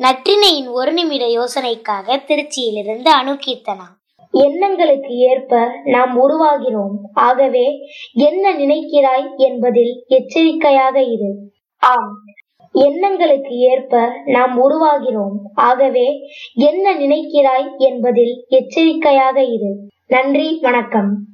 நற்றினையின் ஒரு நிமிட யோசனைக்காக திருச்சியிலிருந்து அணுகீர்த்தனா எண்ணங்களுக்கு ஏற்ப நாம் உருவாகிறோம். ஆகவே என்ன நினைக்கிறாய் என்பதில் எச்சரிக்கையாக இரு. ஆம். எண்ணங்களுக்கு ஏற்ப நாம் உருவாகிறோம். ஆகவே என்ன நினைக்கிறாய் என்பதில் எச்சரிக்கையாக இரு. நன்றி வணக்கம்.